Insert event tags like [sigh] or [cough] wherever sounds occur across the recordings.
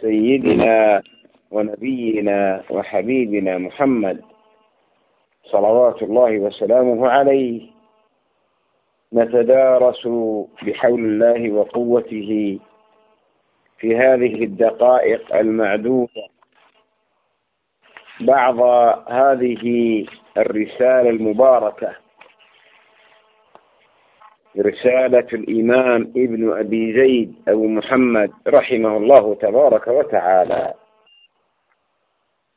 سيدنا ونبينا وحبيبنا محمد صلوات الله وسلامه عليه نتدارس بحول الله وقوته في هذه الدقائق المعدودة بعض هذه الرسالة المباركة. رسالة الإمام ابن أبي زيد أبو محمد رحمه الله تبارك وتعالى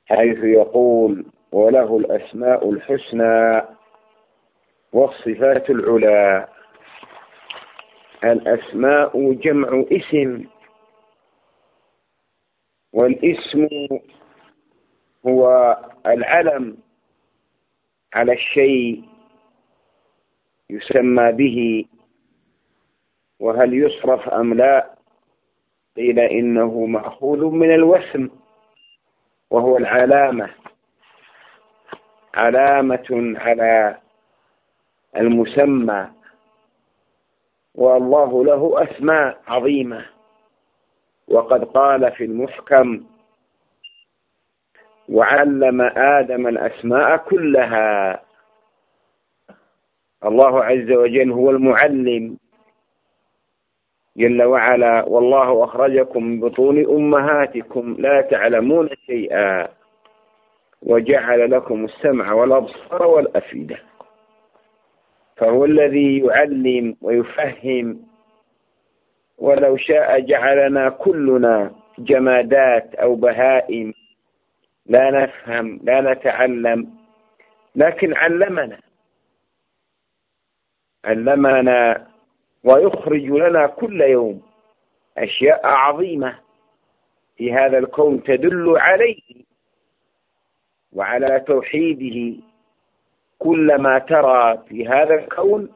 حيث يقول وله الأسماء الحسنى والصفات العلى الأسماء جمع اسم والاسم هو العلم على الشيء يسمى به وهل يصرف أم لا؟ قيل إنه مأخوذ من الوسم وهو العلامة علامة على المسمى والله له أسماء عظيمة وقد قال في المحكم وعلم آدم الأسماء كلها الله عز وجل هو المعلم جل وعلا. والله أخرجكم من بطون أمهاتكم لا تعلمون شيئا وجعل لكم السمع والأبصار والأفئدة. فهو الذي يعلم ويفهم. ولو شاء جعلنا كلنا جمادات أو بهائم. لا نفهم لا نتعلم لكن علمنا. علمنا ويخرج لنا كل يوم أشياء عظيمة في هذا الكون تدل عليه وعلى توحيده. كل ما ترى في هذا الكون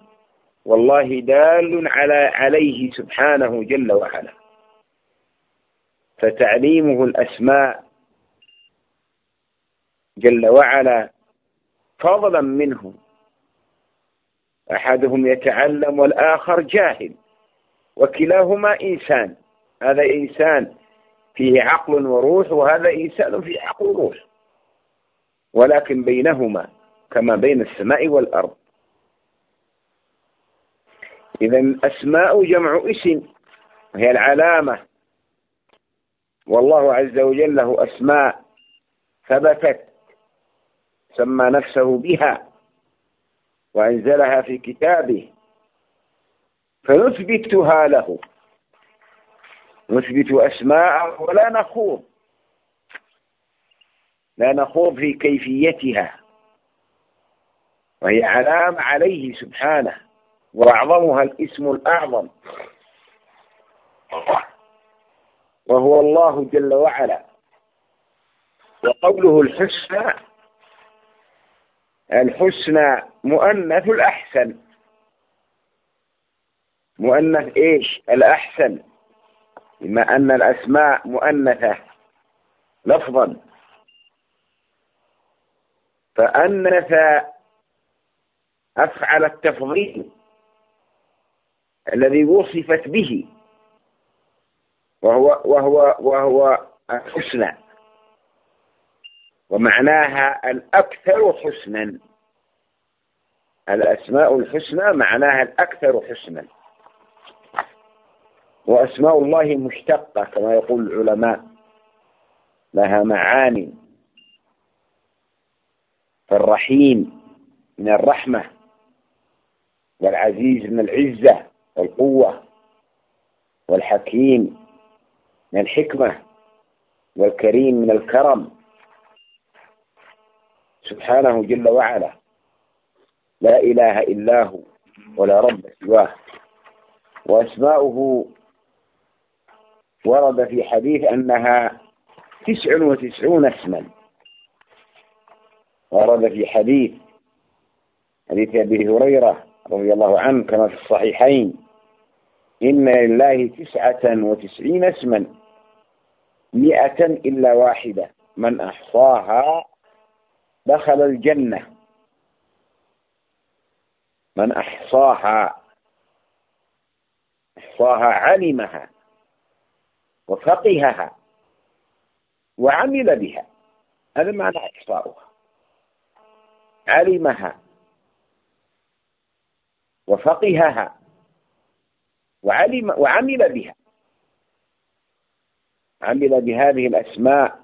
والله دال على عليه سبحانه جل وعلا. فتعليمه الأسماء جل وعلا فضلا منه. أحدهم يتعلم والآخر جاهل وكلاهما إنسان. هذا إنسان فيه عقل وروح وهذا إنسان فيه عقل وروح. ولكن بينهما كما بين السماء والأرض. إذا أسماء جمع اسم وهي العلامة. والله عز وجل له أسماء ثبتت سمى نفسه بها. وأنزلها في كتابه. فنثبتها له. نثبت أسماء ولا نخوض. لا نخوض في كيفيتها. وهي علامة عليه سبحانه. وأعظمها الاسم الأعظم. وهو الله جل وعلا. وقوله الحسنى الحسنى مؤنث الأحسن. مؤنث إيش؟ الأحسن. بما أن الأسماء مؤنثة. لفظا. فأنث أفعل التفضيل الذي وصفت به. وهو وهو وهو الحسنى. ومعناها الأكثر حسنا. الأسماء الحسنى معناها الأكثر حسنا. وأسماء الله مشتقة كما يقول العلماء لها معاني. فالرحيم من الرحمة والعزيز من العزة والقوة والحكيم من الحكمة والكريم من الكرم. سبحانه جل وعلا. لا إله إلا هو ولا رب سواه. وأسماؤه ورد في حديث أنها تسع وتسعون اسما. ورد في حديث حديث أبي هريرة رضي الله عنه كما في الصحيحين. إن لله تسعة وتسعين اسما. مئة إلا واحدة. من أحصاها دخل الجنة. من أحصاها أحصاها علمها وفقهها وعمل بها. هذا معنى إحصاؤها. علمها وفقهها وعلم وعمل بها. عمل بهذه الأسماء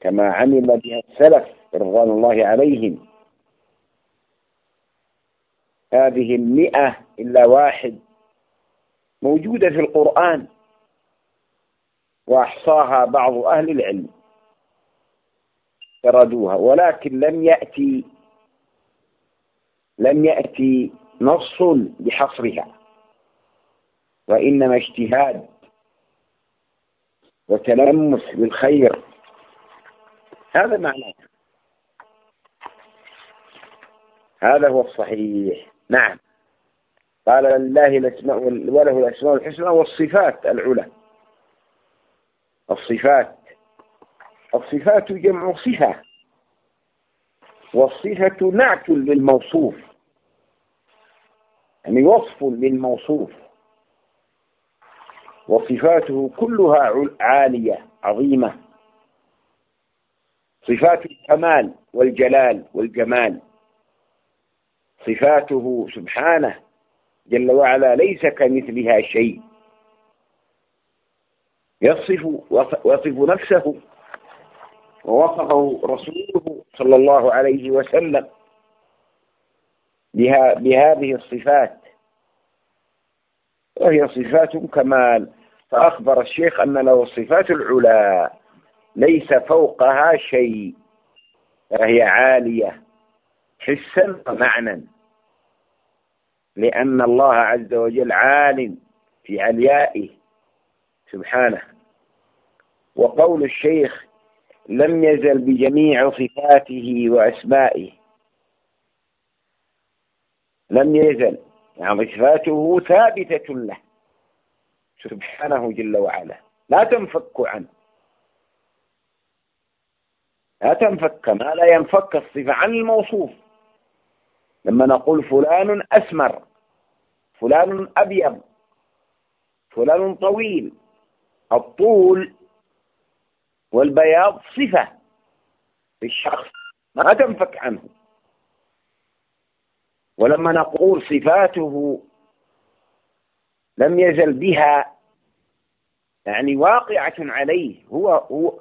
كما عمل بها السلف. رضوان الله عليهم. هذه المئة إلا واحد موجودة في القرآن وأحصاها بعض أهل العلم. فردوها. ولكن لم يأتي لم يأتي نص بحصرها. وإنما اجتهاد وتلمس بالخير هذا معناه. هذا هو الصحيح. نعم. قال لله الأسماء وله الأسماء الحسنى والصفات العلى. الصفات. الصفات جمع صفة. والصفة نعت للموصوف. يعني وصف للموصوف. وصفاته كلها عالية عظيمة. صفات الكمال والجلال والجمال. صفاته سبحانه جل وعلا ليس كمثلها شيء. يصف وصف نفسه ووصفه رسوله صلى الله عليه وسلم بها بهذه الصفات. وهي صفات كمال. فأخبر الشيخ أن له الصفات العلى ليس فوقها شيء فهي عالية. حسا ومعنى لأن الله عز وجل عال في عليائه سبحانه. وقول الشيخ لم يزل بجميع صفاته وأسمائه. لم يزل. يعني صفاته ثابتة له. سبحانه جل وعلا. لا تنفك عنه. لا تنفك ما لا ينفك الصفة عن الموصوف. لما نقول فلان أسمر فلان أبيض فلان طويل الطول والبياض صفة في الشخص ما تنفك عنه. ولما نقول صفاته لم يزل بها يعني واقعة عليه هو هو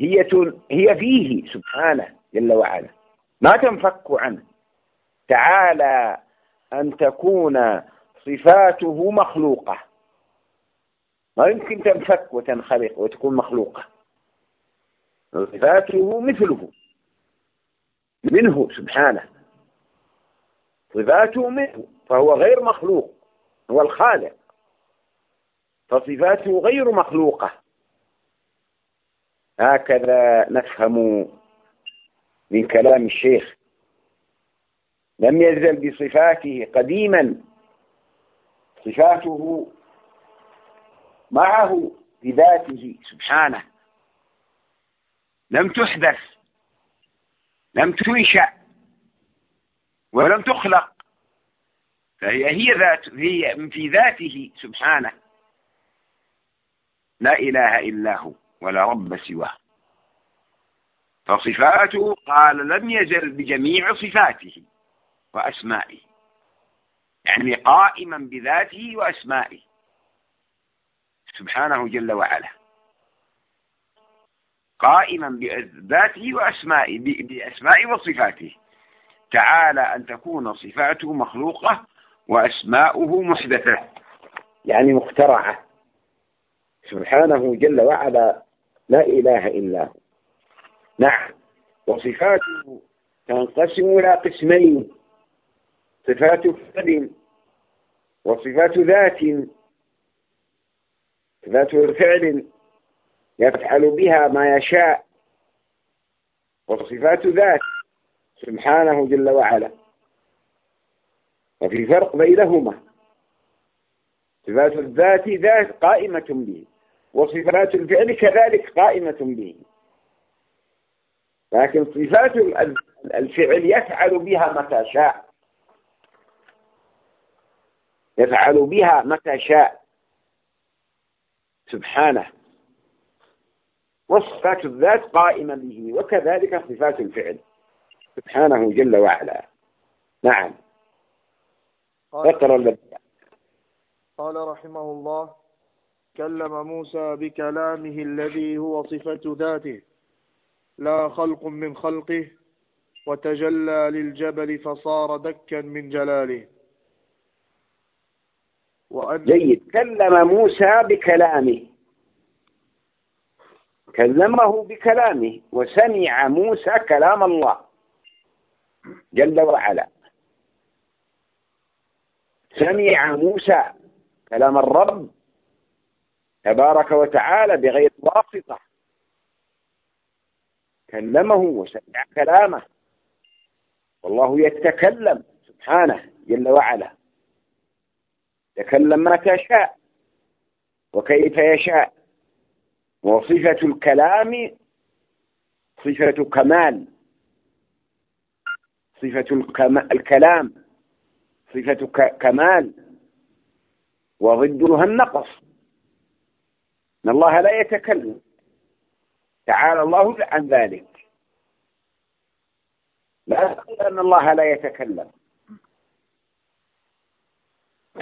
هي هي فيه سبحانه جل وعلا. ما تنفك عنه تعالى أن تكون صفاته مخلوقة. ما يمكن تنفك وتنخلق وتكون مخلوقة. صفاته مثله. منه سبحانه. صفاته منه فهو غير مخلوق هو الخالق. فصفاته غير مخلوقة. هكذا نفهم من كلام الشيخ. لم يزل بصفاته قديما. صفاته معه بذاته سبحانه. لم تحدث لم تنشأ ولم تخلق. فهي هي ذات هي في ذاته سبحانه. لا إله إلا هو ولا رب سواه. فصفاته قال لم يزل بجميع صفاته وأسمائه يعني قائما بذاته وأسمائه. سبحانه جل وعلا. قائما بذاته وأسمائه بأسمائه وصفاته. تعالى أن تكون صفاته مخلوقة وأسماؤه محدثة يعني مخترعة. سبحانه جل وعلا لا إله إلا هو. نعم وصفاته تنقسم إلى قسمين. صفات فعل وصفات ذات. صفات فعل يفعل بها ما يشاء. وصفات ذات سبحانه جل وعلا. وفي فرق بينهما. صفات الذات ذات قائمة به. وصفات الفعل كذلك قائمة به. لكن صفات الفعل يفعل بها متى شاء. يفعل بها متى شاء. سبحانه. وصفات الذات قائمة به وكذلك صفات الفعل. سبحانه جل وعلا. نعم. اقرأ قال رحمه الله كلم موسى بكلامه الذي هو صفة ذاته. لا خلق من خلقه وتجلى للجبل فصار دكا من جلاله. وأن جيد. كلم موسى بكلامه. كلمه بكلامه وسمع موسى كلام الله جل وعلا. سمع موسى كلام الرب تبارك وتعالى بغير واسطة. كلمه وسمع كلامه. والله يتكلم سبحانه جل وعلا. يتكلم متى شاء وكيف يشاء. وصفة الكلام صفة كمال صفة الكلام صفة كمال. وضدها النقص. إن الله لا يتكلم. تعالى الله عن ذلك. لا تقول أن الله لا يتكلم.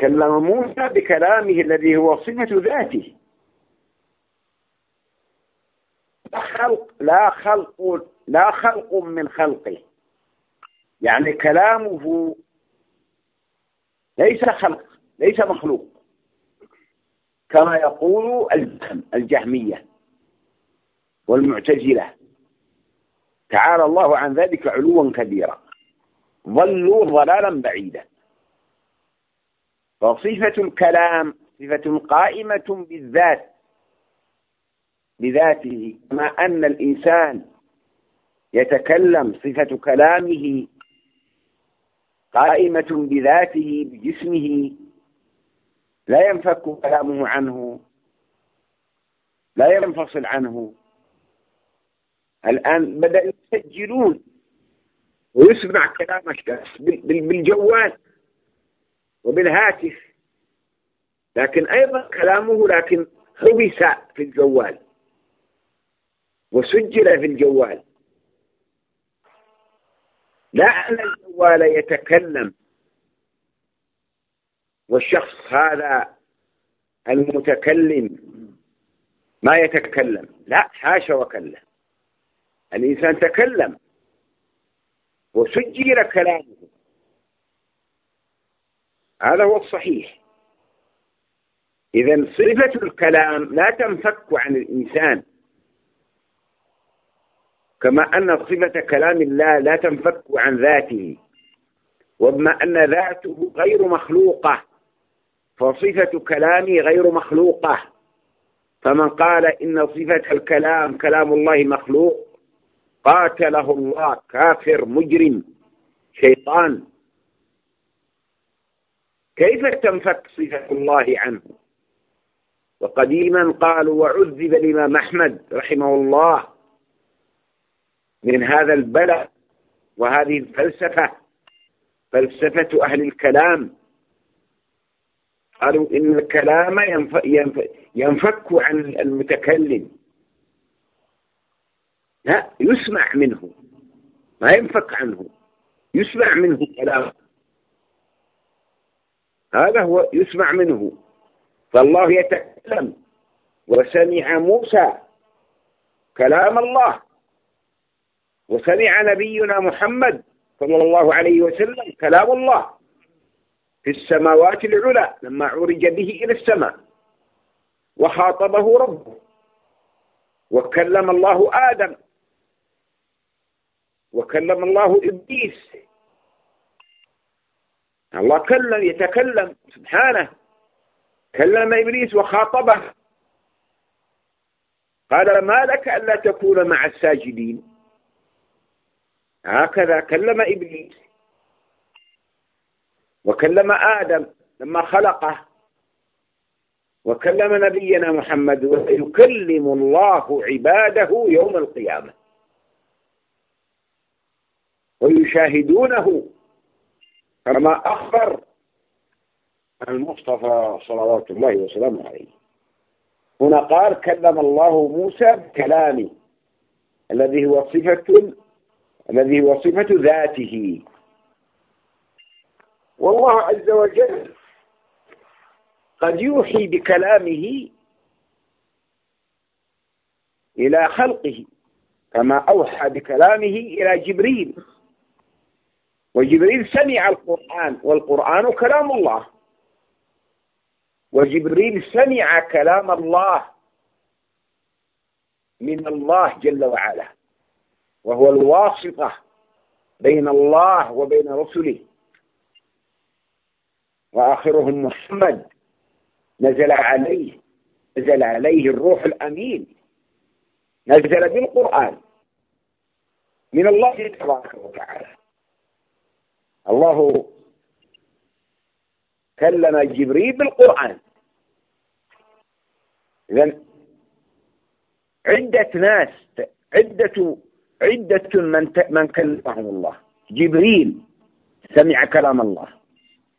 كلم موسى بكلامه الذي هو صفة ذاته. لا خلق لا خلق لا خلق من خلقه. يعني كلامه ليس خلق ليس مخلوق. كما يقول الجهم الجهمية. والمعتزلة. تعالى الله عن ذلك علوا كبيرا. ظلوا ضلالا بعيدا. فصفة الكلام صفة قائمة بالذات بذاته كما أن الإنسان يتكلم صفة كلامه قائمة بذاته بجسمه لا ينفك كلامه عنه لا ينفصل عنه. الآن بدأوا يسجلون؟ ويسمع كلام الشخص بالجوال وبالهاتف. لكن أيضا كلامه لكن حبس في الجوال وسجل في الجوال. لا أن الجوال يتكلم. والشخص هذا المتكلم ما يتكلم. لا حاشا وكلا الإنسان تكلم وسجل كلامه. هذا هو الصحيح. إذا صفة الكلام لا تنفك عن الإنسان. كما أن صفة كلام الله لا تنفك عن ذاته. وبما أن ذاته غير مخلوقة فصفة كلامي غير مخلوقة. فمن قال إن صفة الكلام كلام الله مخلوق قاتله الله كافر مجرم شيطان. كيف تنفك صفة الله عنه؟ وقديما قالوا وعذب الإمام أحمد رحمه الله من هذا البلاء وهذه الفلسفة فلسفة أهل الكلام. قالوا إن الكلام ينفك عن المتكلم. لا يسمع منه. ما ينفك عنه. يسمع منه كلام. هذا هو يسمع منه. فالله يتكلم. وسمع موسى كلام الله. وسمع نبينا محمد صلى الله عليه وسلم كلام الله. في السماوات العلى لما عرج به إلى السماء. وخاطبه ربه. وكلم الله آدم. وكلم الله إبليس. الله كلم يتكلم سبحانه. كلم إبليس وخاطبه. قال ما لك ألا تكون مع الساجدين؟ هكذا كلم إبليس. وكلم آدم لما خلقه. وكلم نبينا محمد ويكلم الله عباده يوم القيامة. ويشاهدونه. كما أخبر المصطفى صلوات الله وسلامه عليه. هنا قال كلم الله موسى بكلامه الذي هو صفة الذي هو صفة ذاته. والله عز وجل قد يوحي بكلامه إلى خلقه كما أوحى بكلامه إلى جبريل. وجبريل سمع القرآن والقرآن كلام الله. وجبريل سمع كلام الله من الله جل وعلا وهو الواسطة بين الله وبين رسله. وآخرهم محمد نزل عليه نزل عليه الروح الأمين. نزل بالقرآن من الله تبارك وتعالى. الله كلم جبريل بالقرآن. إذا عدة ناس عدة عدة من من كلمهم الله. جبريل سمع كلام الله.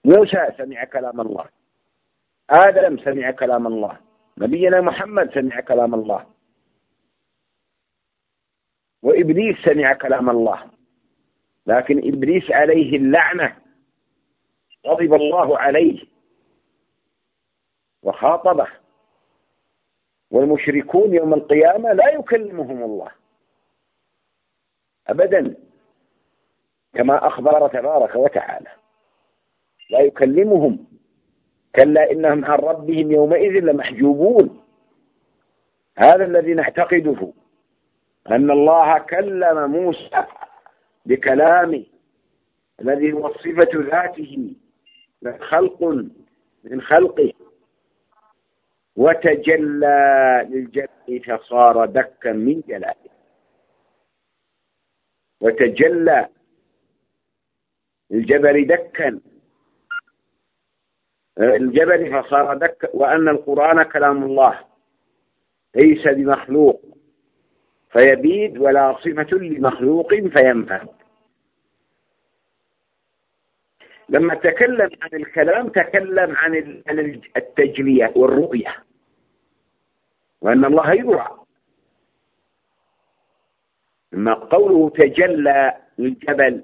موسى سمع كلام الله. آدم سمع كلام الله. نبينا محمد سمع كلام الله. وإبليس سمع كلام الله. لكن إبليس عليه اللعنة غضب الله عليه وخاطبه. والمشركون يوم القيامة لا يكلمهم الله أبدا كما أخبر تبارك وتعالى. لا يكلمهم كلا إنهم عن ربهم يومئذ لمحجوبون. هذا الذي نعتقده أن الله كلم موسى بكلامه الذي هو صفة ذاته خلق من خلقه. وتجلى للجبل فصار دكا من جلاله. وتجلى الجبل دكا. الجبل فصار دكا. وأن القرآن كلام الله ليس بمخلوق. فيبيد ولا صفة لمخلوق فينفذ لما تكلم عن الكلام تكلم عن التجلية والرؤية. وأن الله يرى. لما قوله تجلى للجبل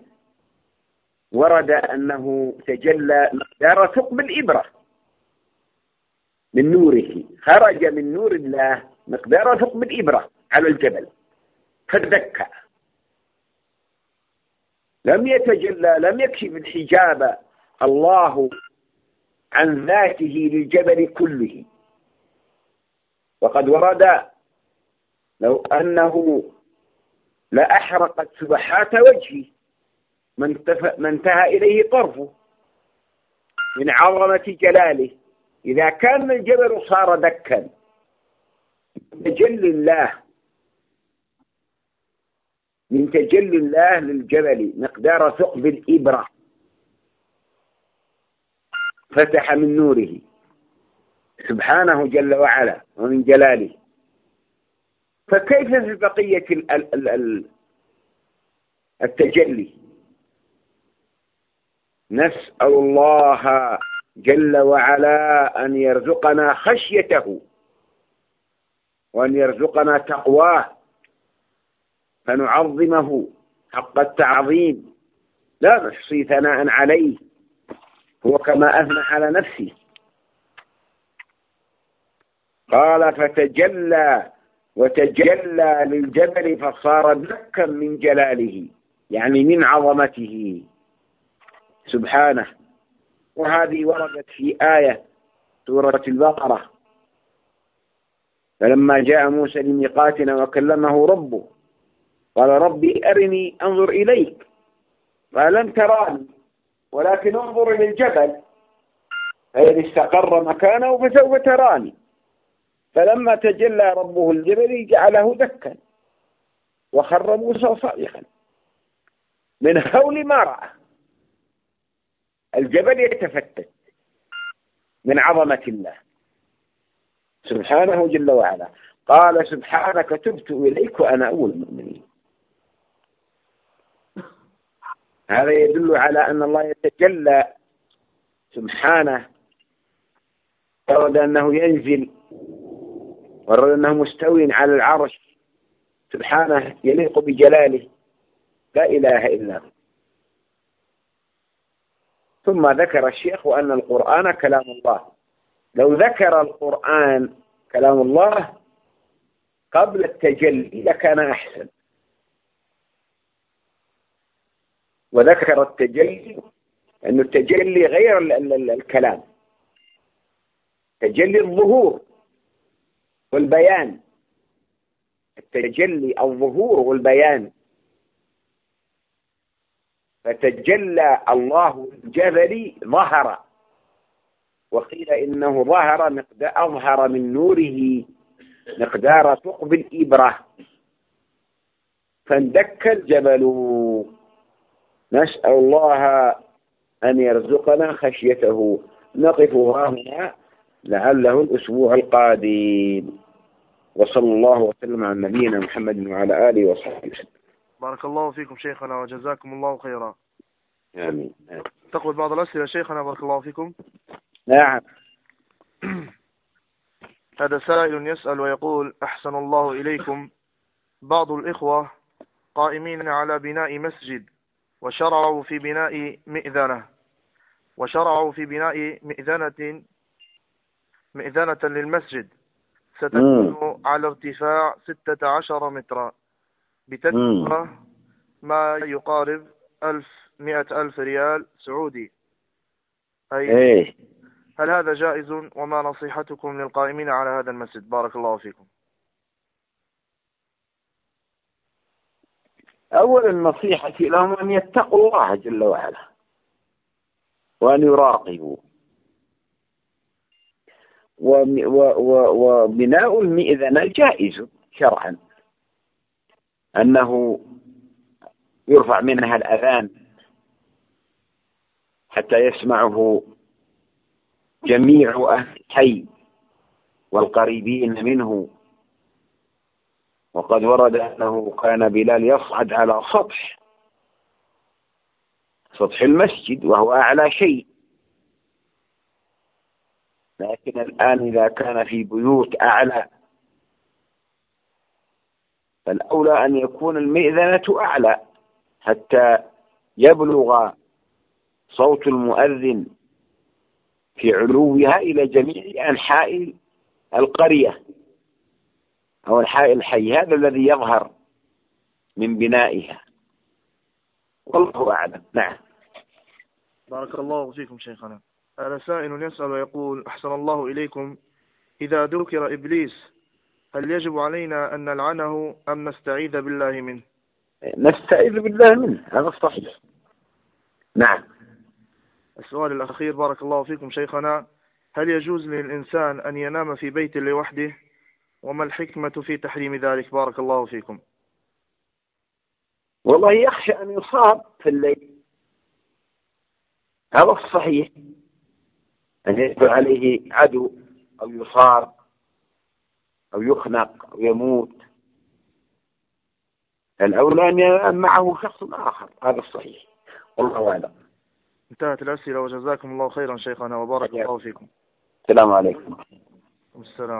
ورد أنه تجلى مقدار ثقب الإبرة من نوره. خرج من نور الله مقدار ثقب الإبرة على الجبل. فدك. لم يتجلى لم يكشف الحجاب الله عن ذاته للجبل كله. وقد ورد لو أنه لأحرقت سبحات وجهه ما انتهى إليه طرفه من عظمة جلاله. إذا كان الجبل صار دكا تجل الله من تجلي الله للجبل مقدار ثقب الإبرة. فتح من نوره. سبحانه جل وعلا ومن جلاله. فكيف في بقية التجلي؟ نسأل الله جل وعلا أن يرزقنا خشيته. وأن يرزقنا تقواه. فنعظمه حق التعظيم. لا نحصي ثناء عليه هو كما أثنى على نفسه. قال فتجلى وتجلى للجبل فصار دكا من جلاله يعني من عظمته. سبحانه. وهذه وردت في آية سورة البقرة. فلما جاء موسى لميقاتنا وكلمه ربه قال ربي أرني أنظر إليك لن تراني ولكن انظر إلى الجبل. فإن استقر مكانه فسوف تراني. فلما تجلى ربه الجبل جعله دكا وخر موسى صائخا من هول ما رأى. الجبل يتفتت من عظمة الله. سبحانه جل وعلا. قال سبحانك تبت إليك وأنا أول المؤمنين. هذا يدل على أن الله يتجلى سبحانه ورد أنه ينزل ورد أنه مستوي على العرش سبحانه يليق بجلاله. لا إله إلا هو. ثم ذكر الشيخ أن القرآن كلام الله. لو ذكر القرآن كلام الله قبل التجلي لكان أحسن. وذكر التجلي أن التجلي غير الكلام. تجلي الظهور والبيان. التجلي الظهور والبيان. فتجلى الله الجبل ظهر. وقيل إنه ظهر أظهر من نوره مقدار ثقب الإبرة. فاندك الجبل. نسأل الله أن يرزقنا خشيته. نقف هنا لعله الأسبوع القادم. وصلى الله وسلم على نبينا محمد وعلى آله وصحبه وسلم. بارك الله فيكم شيخنا وجزاكم الله خيرا. آمين. تقبل بعض الأسئلة شيخنا بارك الله فيكم. نعم. [clears throat] هذا سائل يسأل ويقول أحسن الله إليكم. بعض الإخوة قائمين على بناء مسجد. وشرعوا في بناء مئذنة. وشرعوا في بناء مئذنة مئذنة للمسجد. ستكون على ارتفاع ستة عشر مترا. بتكلفة ما يقارب ألف مئة ألف ريال سعودي. أي إيه. هل هذا جائز؟ وما نصيحتكم للقائمين على هذا المسجد؟ بارك الله فيكم. أولا النصيحة لهم أن يتقوا الله جل وعلا وأن يراقبوا وبناء المئذنة جائز شرعا. أنه يرفع منها الأذان حتى يسمعه جميع أهل الحي والقريبين منه. وقد ورد أنه كان بلال يصعد على سطح سطح المسجد وهو أعلى شيء. لكن الآن إذا كان في بيوت أعلى فالأولى أن يكون المئذنة أعلى حتى يبلغ صوت المؤذن في علوها إلى جميع أنحاء القرية. أو أنحاء الحي هذا الذي يظهر من بنائها. والله أعلم. نعم. بارك الله فيكم شيخنا. هذا سائل يسأل ويقول أحسن الله إليكم. إذا ذكر إبليس هل يجب علينا أن نلعنه أم نستعيذ بالله منه؟ نستعيذ بالله منه. هذا الصحيح. نعم. السؤال الأخير بارك الله فيكم شيخنا. هل يجوز للإنسان أن ينام في بيت لوحده؟ وما الحكمة في تحريم ذلك؟ بارك الله فيكم. والله يخشى أن يصاب في الليل. هذا الصحيح. أن يدخل عليه عدو أو يصاب أو يخنق أو يموت. الأولى أن ينام معه شخص آخر. هذا الصحيح. والله أعلم. انتهت الأسئلة وجزاكم الله خيرا شيخنا وبارك الله فيكم. السلام عليكم. السلام